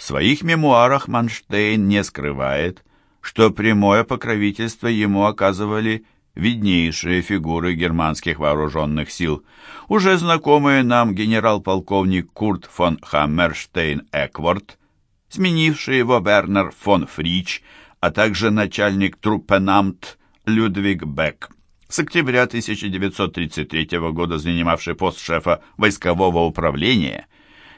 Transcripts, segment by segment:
В своих мемуарах Манштейн не скрывает, что прямое покровительство ему оказывали виднейшие фигуры германских вооруженных сил. Уже знакомые нам генерал-полковник Курт фон Хаммерштейн-Экворт, сменивший его Вернер фон Фрич, а также начальник труппенамт Людвиг Бек. С октября 1933 года занимавший пост шефа войскового управления,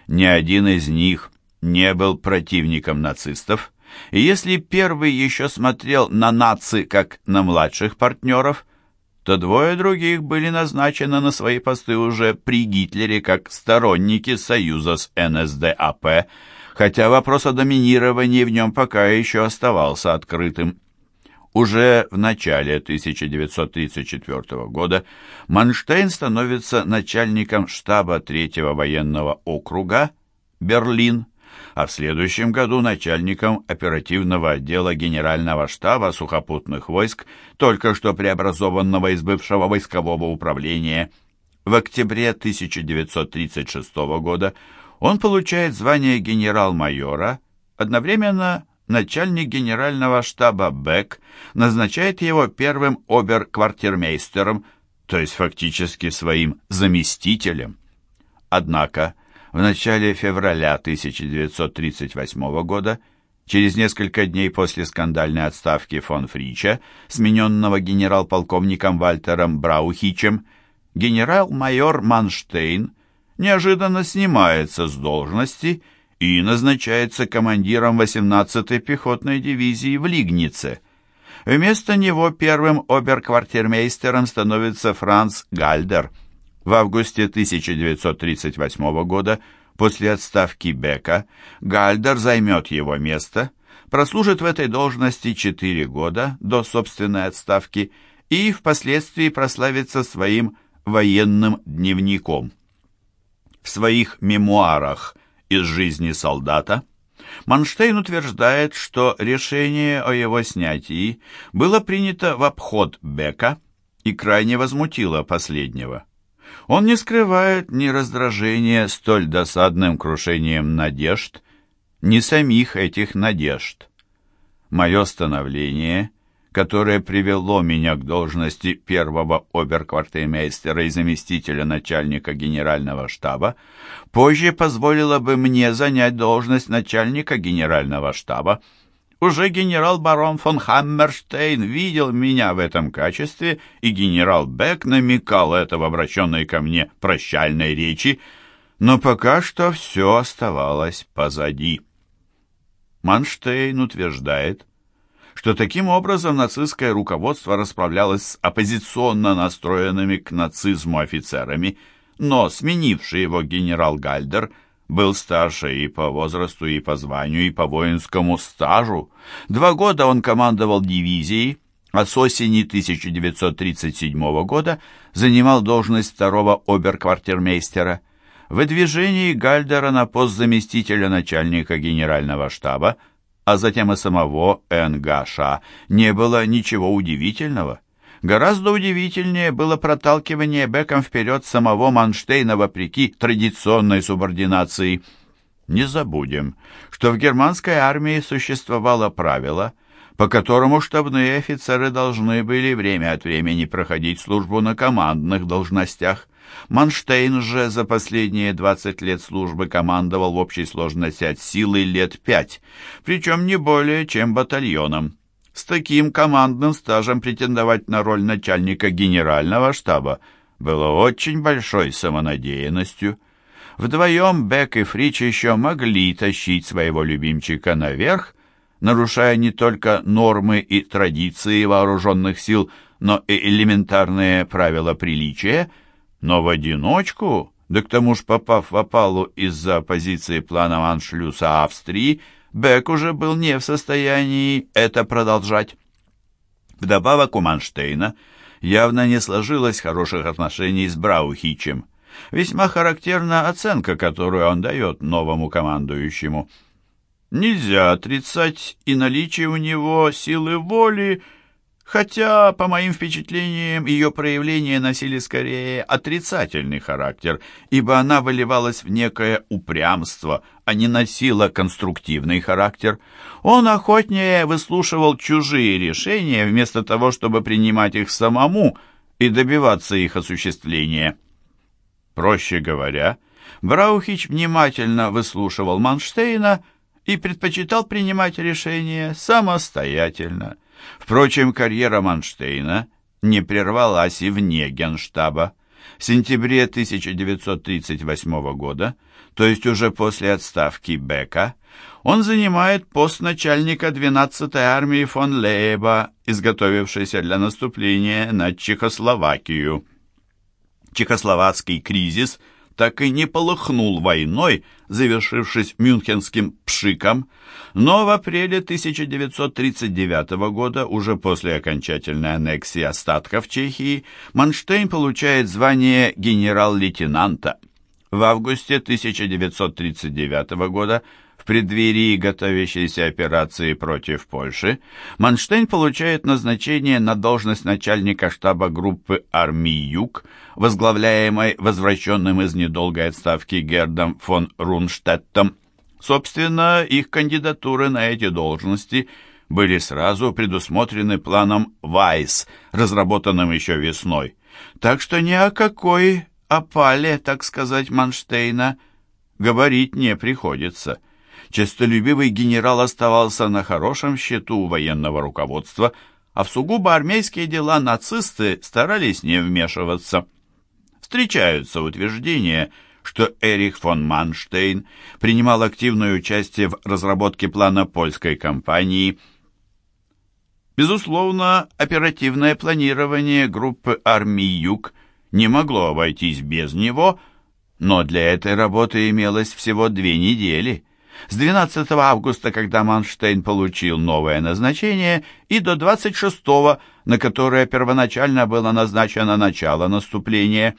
ни один из них не был противником нацистов, и если первый еще смотрел на наци как на младших партнеров, то двое других были назначены на свои посты уже при Гитлере как сторонники союза с НСДАП, хотя вопрос о доминировании в нем пока еще оставался открытым. Уже в начале 1934 года Манштейн становится начальником штаба Третьего военного округа Берлин, а в следующем году начальником оперативного отдела Генерального штаба сухопутных войск, только что преобразованного из бывшего войскового управления. В октябре 1936 года он получает звание генерал-майора, одновременно начальник генерального штаба Бек назначает его первым обер-квартирмейстером, то есть фактически своим заместителем. Однако в начале февраля 1938 года, через несколько дней после скандальной отставки фон Фрича, смененного генерал-полковником Вальтером Браухичем, генерал-майор Манштейн неожиданно снимается с должности и назначается командиром 18-й пехотной дивизии в Лигнице. Вместо него первым оберквартирмейстером становится Франц Гальдер – в августе 1938 года, после отставки Бека, Гальдер займет его место, прослужит в этой должности 4 года до собственной отставки и впоследствии прославится своим военным дневником. В своих мемуарах из жизни солдата Манштейн утверждает, что решение о его снятии было принято в обход Бека и крайне возмутило последнего. Он не скрывает ни раздражения столь досадным крушением надежд, ни самих этих надежд. Мое становление, которое привело меня к должности первого оберквартирмейстера и заместителя начальника генерального штаба, позже позволило бы мне занять должность начальника генерального штаба, уже генерал-барон фон Хаммерштейн видел меня в этом качестве, и генерал Бек намекал это в обращенной ко мне прощальной речи, но пока что все оставалось позади. Манштейн утверждает, что таким образом нацистское руководство расправлялось с оппозиционно настроенными к нацизму офицерами, но сменивший его генерал Гальдер – был старше и по возрасту, и по званию, и по воинскому стажу. Два года он командовал дивизией, а с осени 1937 года занимал должность второго оберквартирмейстера. Выдвижении Гальдера на пост заместителя начальника генерального штаба, а затем и самого НГШ, не было ничего удивительного. Гораздо удивительнее было проталкивание Беком вперед самого Манштейна вопреки традиционной субординации. Не забудем, что в германской армии существовало правило, по которому штабные офицеры должны были время от времени проходить службу на командных должностях. Манштейн же за последние 20 лет службы командовал в общей сложности от силы лет пять, причем не более чем батальоном. С таким командным стажем претендовать на роль начальника генерального штаба было очень большой самонадеянностью. Вдвоем Бек и Фрич еще могли тащить своего любимчика наверх, нарушая не только нормы и традиции вооруженных сил, но и элементарные правила приличия, но в одиночку, да к тому же попав в опалу из-за позиции плана аншлюса Австрии, Бек уже был не в состоянии это продолжать. Вдобавок у Манштейна явно не сложилось хороших отношений с Браухичем. Весьма характерна оценка, которую он дает новому командующему. Нельзя отрицать и наличие у него силы воли, хотя, по моим впечатлениям, ее проявления носили скорее отрицательный характер, ибо она выливалась в некое упрямство, а не носила конструктивный характер. Он охотнее выслушивал чужие решения, вместо того, чтобы принимать их самому и добиваться их осуществления. Проще говоря, Браухич внимательно выслушивал Манштейна и предпочитал принимать решения самостоятельно. Впрочем, карьера Манштейна не прервалась и вне Генштаба. В сентябре 1938 года, то есть уже после отставки Бека, он занимает пост начальника 12-й армии фон Лейба, изготовившейся для наступления на Чехословакию. Чехословацкий кризис – так и не полыхнул войной, завершившись мюнхенским пшиком, но в апреле 1939 года, уже после окончательной аннексии остатков Чехии, Манштейн получает звание генерал-лейтенанта. В августе 1939 года в преддверии готовящейся операции против Польши Манштейн получает назначение на должность начальника штаба группы армий «Юг», возглавляемой возвращенным из недолгой отставки Гердом фон Рунштеттом. Собственно, их кандидатуры на эти должности были сразу предусмотрены планом «Вайс», разработанным еще весной. Так что ни о какой опале, так сказать, Манштейна говорить не приходится – Честолюбивый генерал оставался на хорошем счету у военного руководства, а в сугубо армейские дела нацисты старались не вмешиваться. Встречаются утверждения, что Эрих фон Манштейн принимал активное участие в разработке плана польской кампании. Безусловно, оперативное планирование группы армий «Юг» не могло обойтись без него, но для этой работы имелось всего две недели – с 12 августа, когда Манштейн получил новое назначение, и до 26 на которое первоначально было назначено начало наступления.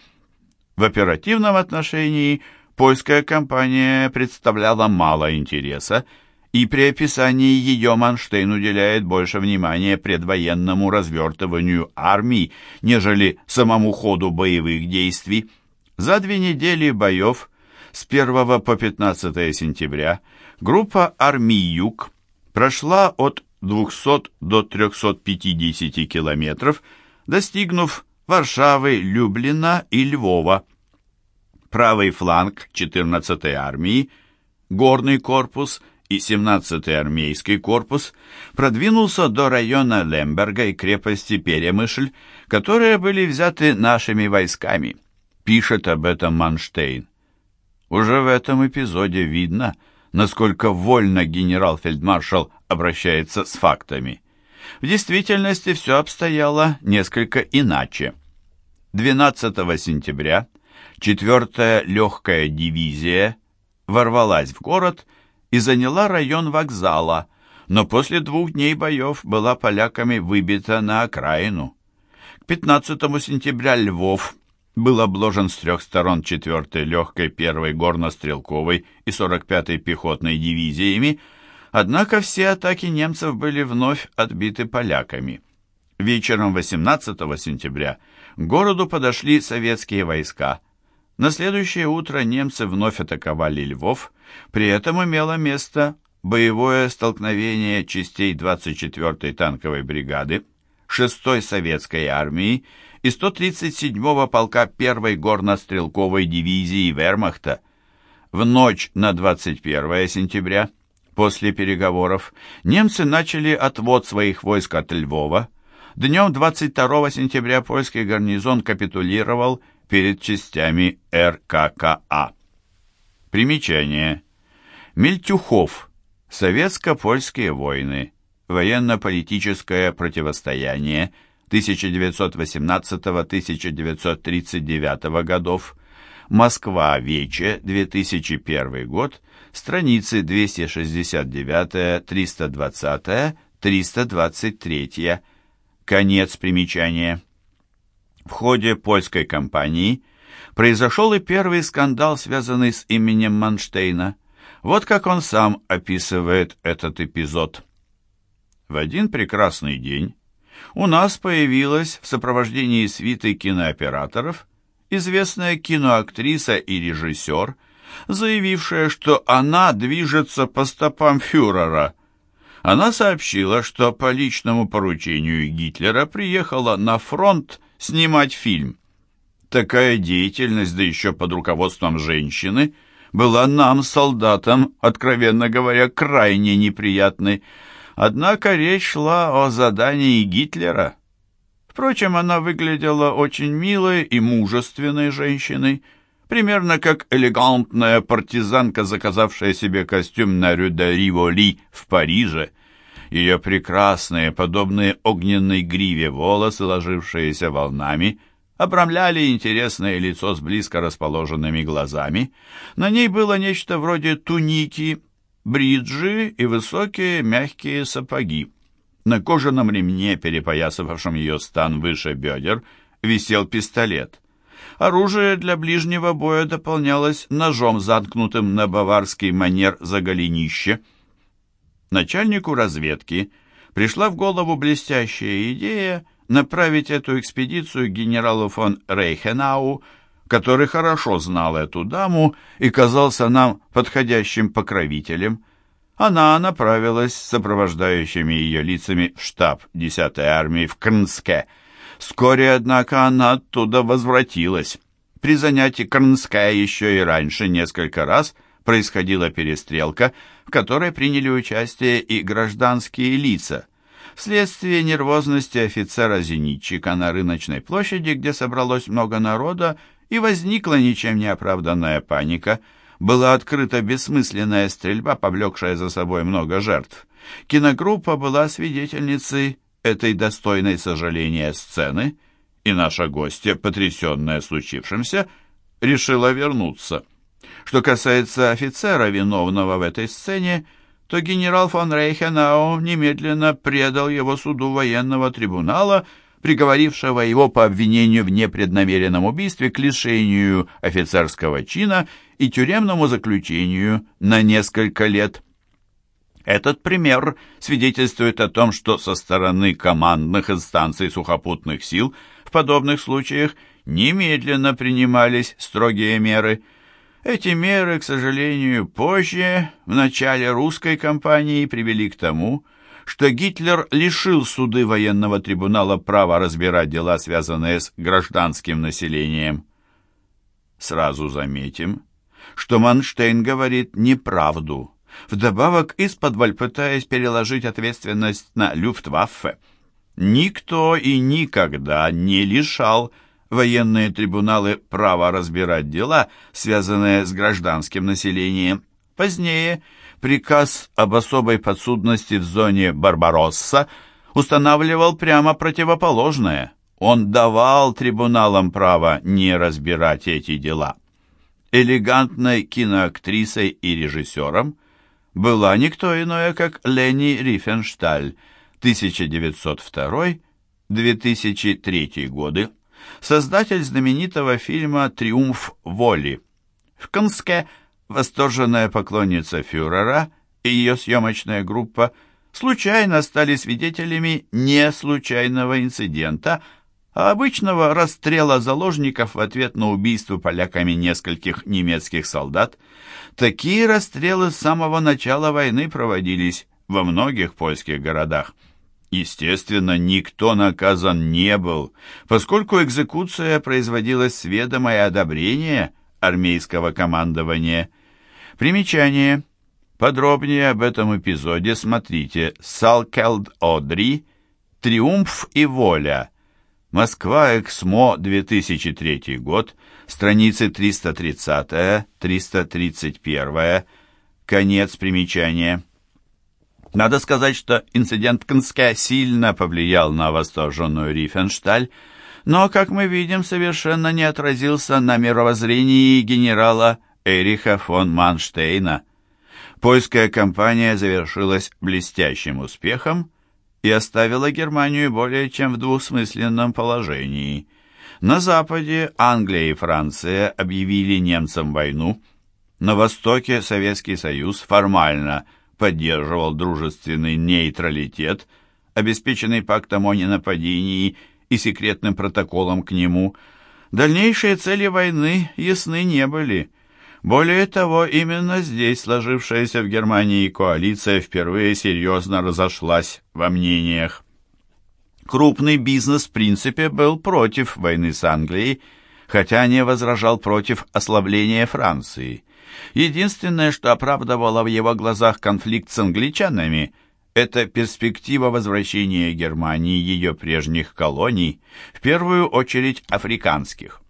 В оперативном отношении польская компания представляла мало интереса, и при описании ее Манштейн уделяет больше внимания предвоенному развертыванию армий, нежели самому ходу боевых действий. За две недели боев с 1 по 15 сентября группа армий «Юг» прошла от 200 до 350 километров, достигнув Варшавы, Люблина и Львова. Правый фланг 14-й армии, горный корпус и 17-й армейский корпус продвинулся до района Лемберга и крепости Перемышль, которые были взяты нашими войсками. Пишет об этом Манштейн. Уже в этом эпизоде видно, насколько вольно генерал-фельдмаршал обращается с фактами. В действительности все обстояло несколько иначе. 12 сентября 4-я легкая дивизия ворвалась в город и заняла район вокзала, но после двух дней боев была поляками выбита на окраину. К 15 сентября Львов был обложен с трех сторон 4-й легкой 1-й горнострелковой и 45-й пехотной дивизиями, однако все атаки немцев были вновь отбиты поляками. Вечером 18 сентября к городу подошли советские войска. На следующее утро немцы вновь атаковали Львов, при этом имело место боевое столкновение частей 24-й танковой бригады, 6-й советской армии и 137-го полка 1-й горнострелковой дивизии Вермахта. В ночь на 21 сентября, после переговоров, немцы начали отвод своих войск от Львова. Днем 22 сентября польский гарнизон капитулировал перед частями РККА. Примечание. Мельтюхов. Советско-польские войны. Военно-политическое противостояние – 1918-1939 годов, Москва, Вече, 2001 год, страницы 269-320-323, конец примечания. В ходе польской кампании произошел и первый скандал, связанный с именем Манштейна. Вот как он сам описывает этот эпизод. В один прекрасный день у нас появилась в сопровождении свиты кинооператоров известная киноактриса и режиссер, заявившая, что она движется по стопам фюрера. Она сообщила, что по личному поручению Гитлера приехала на фронт снимать фильм. Такая деятельность, да еще под руководством женщины, была нам, солдатам, откровенно говоря, крайне неприятной. Однако речь шла о задании Гитлера. Впрочем, она выглядела очень милой и мужественной женщиной, примерно как элегантная партизанка, заказавшая себе костюм на Рю Риволи в Париже. Ее прекрасные, подобные огненной гриве волосы, ложившиеся волнами, обрамляли интересное лицо с близко расположенными глазами. На ней было нечто вроде туники, бриджи и высокие мягкие сапоги. На кожаном ремне, перепоясывавшем ее стан выше бедер, висел пистолет. Оружие для ближнего боя дополнялось ножом, заткнутым на баварский манер за голенище. Начальнику разведки пришла в голову блестящая идея направить эту экспедицию генералу фон Рейхенау, который хорошо знал эту даму и казался нам подходящим покровителем. Она направилась с сопровождающими ее лицами в штаб 10-й армии в Крнске. Вскоре, однако, она оттуда возвратилась. При занятии Крнска еще и раньше несколько раз происходила перестрелка, в которой приняли участие и гражданские лица – Вследствие нервозности офицера-зенитчика на рыночной площади, где собралось много народа, и возникла ничем не оправданная паника, была открыта бессмысленная стрельба, повлекшая за собой много жертв. Киногруппа была свидетельницей этой достойной сожаления сцены, и наша гостья, потрясенная случившимся, решила вернуться. Что касается офицера, виновного в этой сцене, то генерал фон Рейхенау немедленно предал его суду военного трибунала, приговорившего его по обвинению в непреднамеренном убийстве к лишению офицерского чина и тюремному заключению на несколько лет. Этот пример свидетельствует о том, что со стороны командных инстанций сухопутных сил в подобных случаях немедленно принимались строгие меры – эти меры, к сожалению, позже, в начале русской кампании, привели к тому, что Гитлер лишил суды военного трибунала права разбирать дела, связанные с гражданским населением. Сразу заметим, что Манштейн говорит неправду, вдобавок из-под пытаясь переложить ответственность на Люфтваффе. Никто и никогда не лишал военные трибуналы право разбирать дела, связанные с гражданским населением. Позднее приказ об особой подсудности в зоне Барбаросса устанавливал прямо противоположное. Он давал трибуналам право не разбирать эти дела. Элегантной киноактрисой и режиссером была никто иное, как Лени Рифеншталь, 1902-2003 годы, создатель знаменитого фильма «Триумф воли». В Конске восторженная поклонница фюрера и ее съемочная группа случайно стали свидетелями не случайного инцидента, а обычного расстрела заложников в ответ на убийство поляками нескольких немецких солдат. Такие расстрелы с самого начала войны проводились во многих польских городах. Естественно, никто наказан не был, поскольку экзекуция производилась с ведома и одобрения армейского командования. Примечание. Подробнее об этом эпизоде смотрите «Салкелд Одри. Триумф и воля». Москва, Эксмо, 2003 год, страницы 330-331, конец примечания. Надо сказать, что инцидент Конске сильно повлиял на восторженную Рифеншталь, но, как мы видим, совершенно не отразился на мировоззрении генерала Эриха фон Манштейна. Польская кампания завершилась блестящим успехом и оставила Германию более чем в двусмысленном положении. На Западе Англия и Франция объявили немцам войну, на Востоке Советский Союз формально – поддерживал дружественный нейтралитет, обеспеченный пактом о ненападении и секретным протоколом к нему, дальнейшие цели войны ясны не были. Более того, именно здесь сложившаяся в Германии коалиция впервые серьезно разошлась во мнениях. Крупный бизнес в принципе был против войны с Англией, хотя не возражал против ослабления Франции. Единственное, что оправдывало в его глазах конфликт с англичанами, это перспектива возвращения Германии ее прежних колоний, в первую очередь африканских.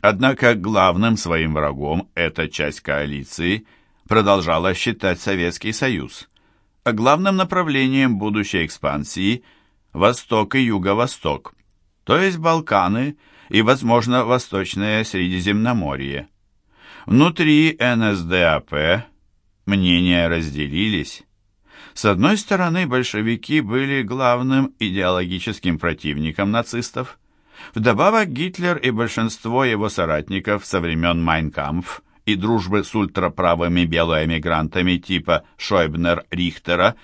Однако главным своим врагом эта часть коалиции продолжала считать Советский Союз, а главным направлением будущей экспансии – Восток и Юго-Восток, то есть Балканы и, возможно, Восточное Средиземноморье. Внутри НСДАП мнения разделились. С одной стороны, большевики были главным идеологическим противником нацистов. Вдобавок Гитлер и большинство его соратников со времен Майнкампф и дружбы с ультраправыми белоэмигрантами типа Шойбнер-Рихтера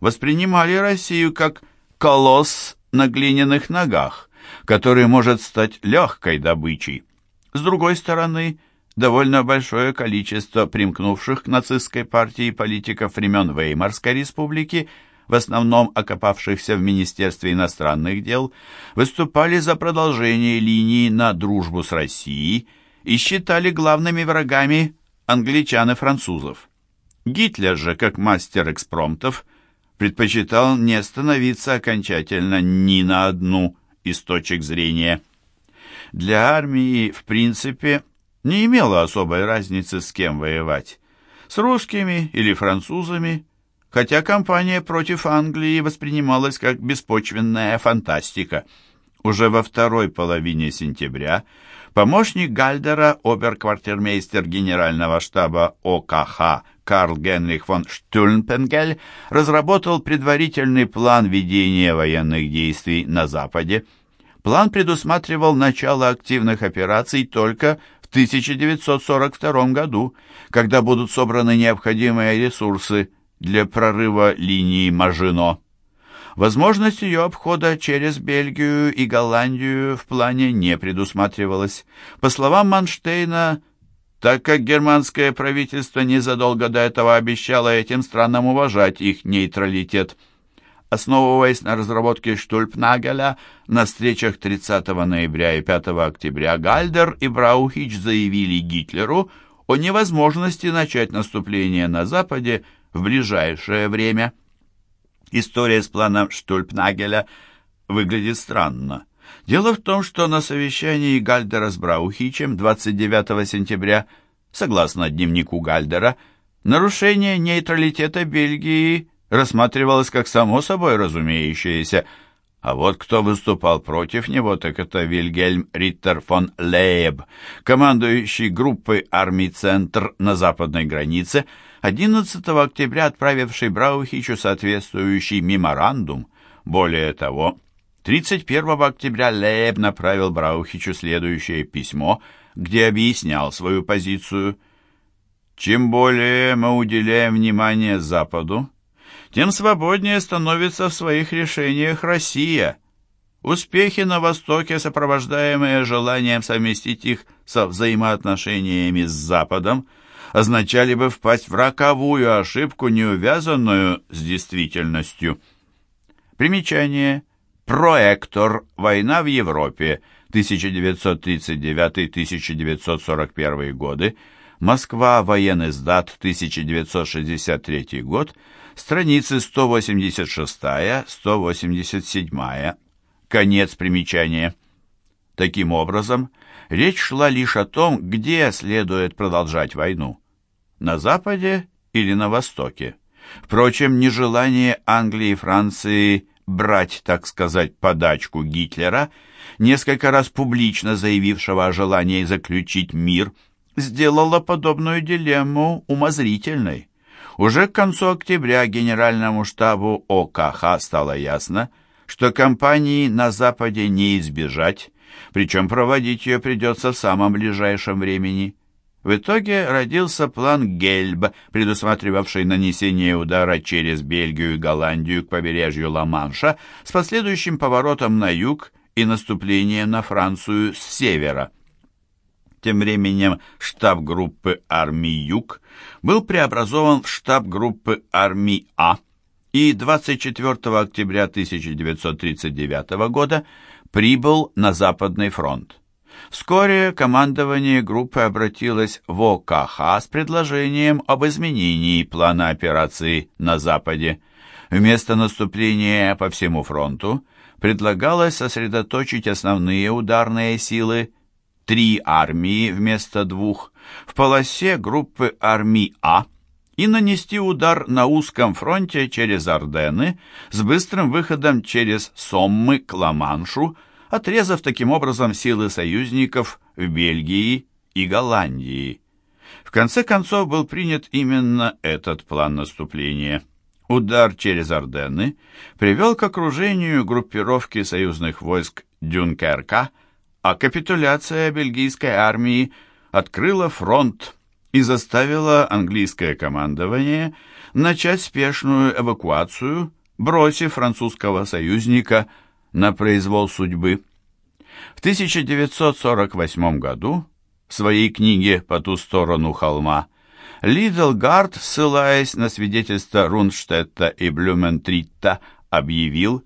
воспринимали Россию как колосс на глиняных ногах, который может стать легкой добычей. С другой стороны, довольно большое количество примкнувших к нацистской партии политиков времен Веймарской республики, в основном окопавшихся в Министерстве иностранных дел, выступали за продолжение линии на дружбу с Россией и считали главными врагами англичан и французов. Гитлер же, как мастер экспромтов, предпочитал не остановиться окончательно ни на одну из точек зрения. Для армии, в принципе, не имело особой разницы, с кем воевать. С русскими или французами, хотя кампания против Англии воспринималась как беспочвенная фантастика. Уже во второй половине сентября помощник Гальдера, оберквартирмейстер генерального штаба ОКХ Карл Генрих фон Штюльнпенгель, разработал предварительный план ведения военных действий на Западе. План предусматривал начало активных операций только в 1942 году, когда будут собраны необходимые ресурсы для прорыва линии Мажино. Возможность ее обхода через Бельгию и Голландию в плане не предусматривалась. По словам Манштейна, так как германское правительство незадолго до этого обещало этим странам уважать их нейтралитет – Основываясь на разработке Штульпнагеля, на встречах 30 ноября и 5 октября Гальдер и Браухич заявили Гитлеру о невозможности начать наступление на Западе в ближайшее время. История с планом Штульпнагеля выглядит странно. Дело в том, что на совещании Гальдера с Браухичем 29 сентября, согласно дневнику Гальдера, нарушение нейтралитета Бельгии – рассматривалось как само собой разумеющееся, а вот кто выступал против него, так это Вильгельм Риттер фон Лейб, командующий группой армий «Центр» на западной границе, 11 октября отправивший Браухичу соответствующий меморандум. Более того, 31 октября Лейб направил Браухичу следующее письмо, где объяснял свою позицию. «Чем более мы уделяем внимание Западу, тем свободнее становится в своих решениях Россия. Успехи на Востоке, сопровождаемые желанием совместить их со взаимоотношениями с Западом, означали бы впасть в роковую ошибку, не увязанную с действительностью. Примечание. Проектор. Война в Европе. 1939-1941 годы. Москва. Военный сдат. 1963 год страницы 186-187, конец примечания. Таким образом, речь шла лишь о том, где следует продолжать войну – на Западе или на Востоке. Впрочем, нежелание Англии и Франции брать, так сказать, подачку Гитлера, несколько раз публично заявившего о желании заключить мир, сделало подобную дилемму умозрительной. Уже к концу октября Генеральному штабу ОКХ стало ясно, что кампании на Западе не избежать, причем проводить ее придется в самом ближайшем времени. В итоге родился план Гельб, предусматривавший нанесение удара через Бельгию и Голландию к побережью Ла-Манша с последующим поворотом на юг и наступлением на Францию с севера. Тем временем штаб группы армий Юг был преобразован в штаб группы армий А и 24 октября 1939 года прибыл на Западный фронт. Вскоре командование группы обратилось в ОКХ с предложением об изменении плана операции на Западе. Вместо наступления по всему фронту предлагалось сосредоточить основные ударные силы три армии вместо двух в полосе группы армий А и нанести удар на узком фронте через Ордены с быстрым выходом через Соммы к Ла-Маншу, отрезав таким образом силы союзников в Бельгии и Голландии. В конце концов был принят именно этот план наступления. Удар через Ордены привел к окружению группировки союзных войск Дюнкерка, а капитуляция бельгийской армии открыла фронт и заставила английское командование начать спешную эвакуацию, бросив французского союзника на произвол судьбы. В 1948 году в своей книге «По ту сторону холма» Лидлгард, ссылаясь на свидетельства Рунштетта и Блюментритта, объявил,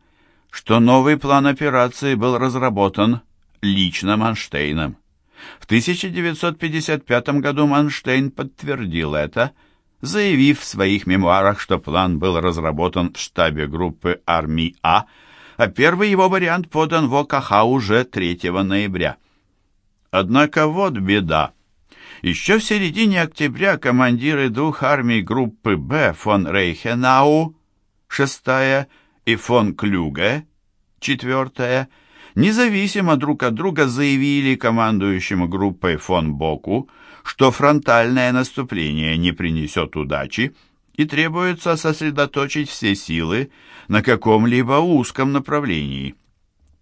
что новый план операции был разработан лично Манштейном. В 1955 году Манштейн подтвердил это, заявив в своих мемуарах, что план был разработан в штабе группы армий А а первый его вариант подан в ОКХ уже 3 ноября. Однако вот беда. Еще в середине октября командиры двух армий группы «Б» фон Рейхенау, 6 и фон Клюге, 4 независимо друг от друга заявили командующему группой фон Боку, что фронтальное наступление не принесет удачи, и требуется сосредоточить все силы на каком-либо узком направлении.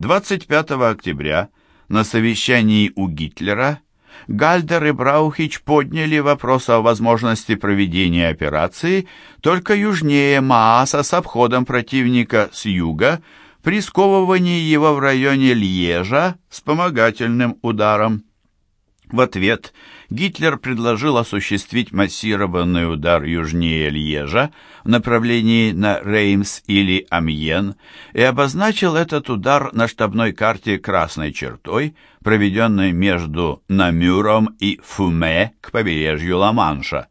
25 октября на совещании у Гитлера Гальдер и Браухич подняли вопрос о возможности проведения операции только южнее Мааса с обходом противника с юга при сковывании его в районе Льежа вспомогательным ударом. В ответ Гитлер предложил осуществить массированный удар южнее Льежа в направлении на Реймс или Амьен и обозначил этот удар на штабной карте красной чертой, проведенной между Намюром и Фуме к побережью Ла-Манша.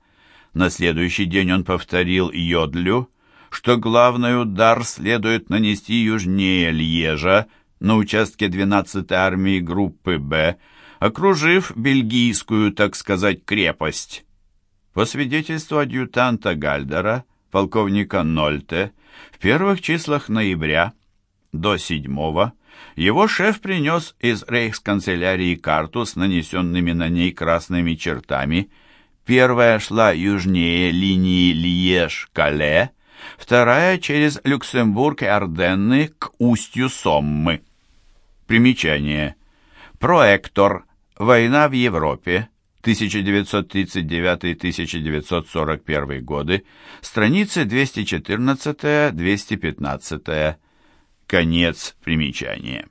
На следующий день он повторил Йодлю, что главный удар следует нанести южнее Льежа на участке 12-й армии группы «Б», окружив бельгийскую, так сказать, крепость. По свидетельству адъютанта Гальдера, полковника Нольте, в первых числах ноября до 7 его шеф принес из рейхсканцелярии карту с нанесенными на ней красными чертами. Первая шла южнее линии Льеж-Кале, вторая через Люксембург и Орденны к устью Соммы. Примечание. Проектор Война в Европе. 1939-1941 годы. Страницы 214-215. Конец примечания.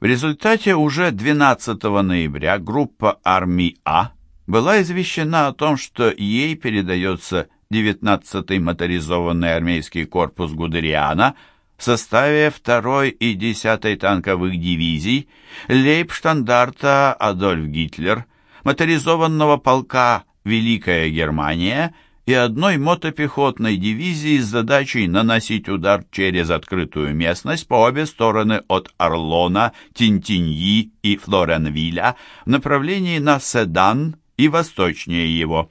В результате уже 12 ноября группа армий А была извещена о том, что ей передается 19-й моторизованный армейский корпус Гудериана – в составе 2 и 10 танковых дивизий, лейбштандарта Адольф Гитлер, моторизованного полка «Великая Германия» и одной мотопехотной дивизии с задачей наносить удар через открытую местность по обе стороны от Орлона, Тинтиньи и Флоренвиля в направлении на Седан и восточнее его.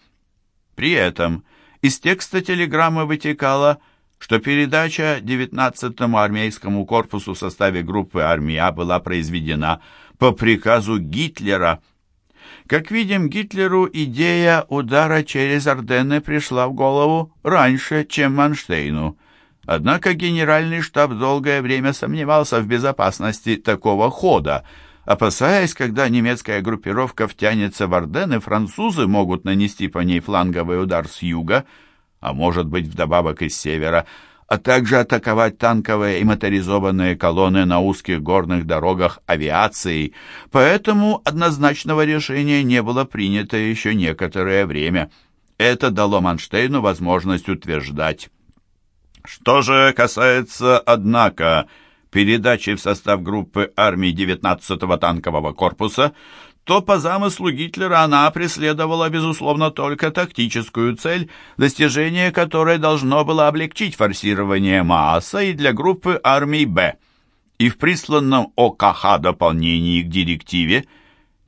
При этом из текста телеграммы вытекало – что передача 19-му армейскому корпусу в составе группы армии А была произведена по приказу Гитлера. Как видим, Гитлеру идея удара через Ордены пришла в голову раньше, чем Манштейну. Однако генеральный штаб долгое время сомневался в безопасности такого хода, опасаясь, когда немецкая группировка втянется в Ордены, французы могут нанести по ней фланговый удар с юга, а может быть вдобавок из севера, а также атаковать танковые и моторизованные колонны на узких горных дорогах авиацией, поэтому однозначного решения не было принято еще некоторое время. Это дало Манштейну возможность утверждать. Что же касается, однако, передачи в состав группы армий 19-го танкового корпуса, то по замыслу Гитлера она преследовала, безусловно, только тактическую цель, достижение которой должно было облегчить форсирование Мааса и для группы армий «Б». И в присланном ОКХ дополнении к директиве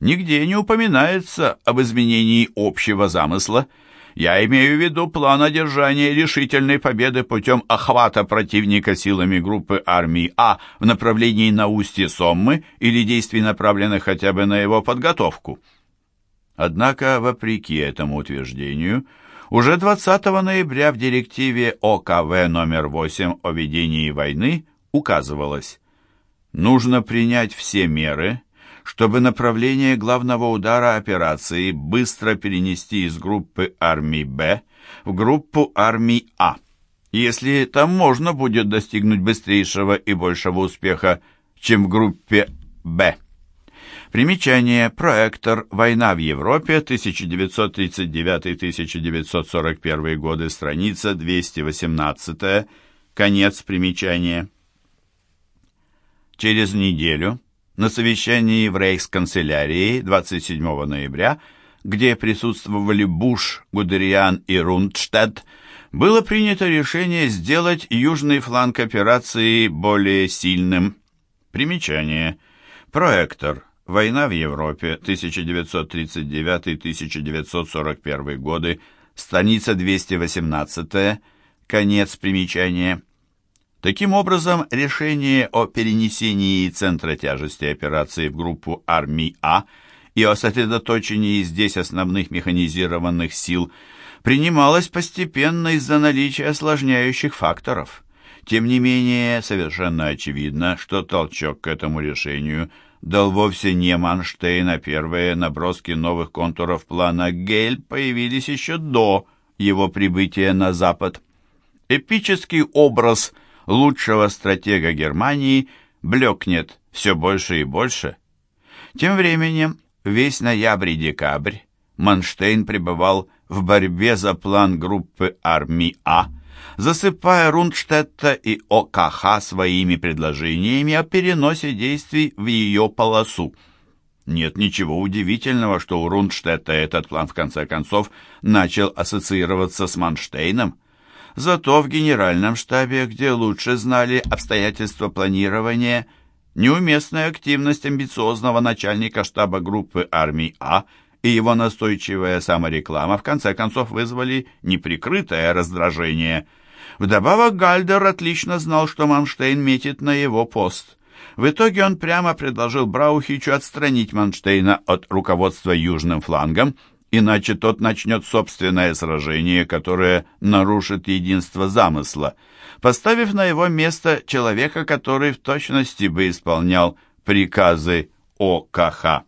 нигде не упоминается об изменении общего замысла – я имею в виду план одержания решительной победы путем охвата противника силами группы армии А в направлении на устье Соммы или действий, направленных хотя бы на его подготовку. Однако, вопреки этому утверждению, уже 20 ноября в директиве ОКВ номер 8 о ведении войны указывалось «Нужно принять все меры, чтобы направление главного удара операции быстро перенести из группы армий «Б» в группу армий «А», если там можно будет достигнуть быстрейшего и большего успеха, чем в группе «Б». Примечание. Проектор. Война в Европе. 1939-1941 годы. Страница 218. Конец примечания. Через неделю на совещании в рейхсканцелярии 27 ноября, где присутствовали Буш, Гудериан и Рундштадт, было принято решение сделать южный фланг операции более сильным. Примечание. Проектор. Война в Европе. 1939-1941 годы. Страница 218. Конец примечания. Таким образом, решение о перенесении центра тяжести операции в группу армий А и о сосредоточении здесь основных механизированных сил принималось постепенно из-за наличия осложняющих факторов. Тем не менее, совершенно очевидно, что толчок к этому решению дал вовсе не Манштейн, а первые наброски новых контуров плана Гель появились еще до его прибытия на Запад. Эпический образ – лучшего стратега Германии блекнет все больше и больше. Тем временем весь ноябрь и декабрь Манштейн пребывал в борьбе за план группы армий А, засыпая Рундштетта и ОКХ своими предложениями о переносе действий в ее полосу. Нет ничего удивительного, что у Рундштетта этот план в конце концов начал ассоциироваться с Манштейном. Зато в генеральном штабе, где лучше знали обстоятельства планирования, неуместная активность амбициозного начальника штаба группы армий А и его настойчивая самореклама в конце концов вызвали неприкрытое раздражение. Вдобавок Гальдер отлично знал, что Манштейн метит на его пост. В итоге он прямо предложил Браухичу отстранить Манштейна от руководства южным флангом иначе тот начнет собственное сражение, которое нарушит единство замысла, поставив на его место человека, который в точности бы исполнял приказы ОКХ.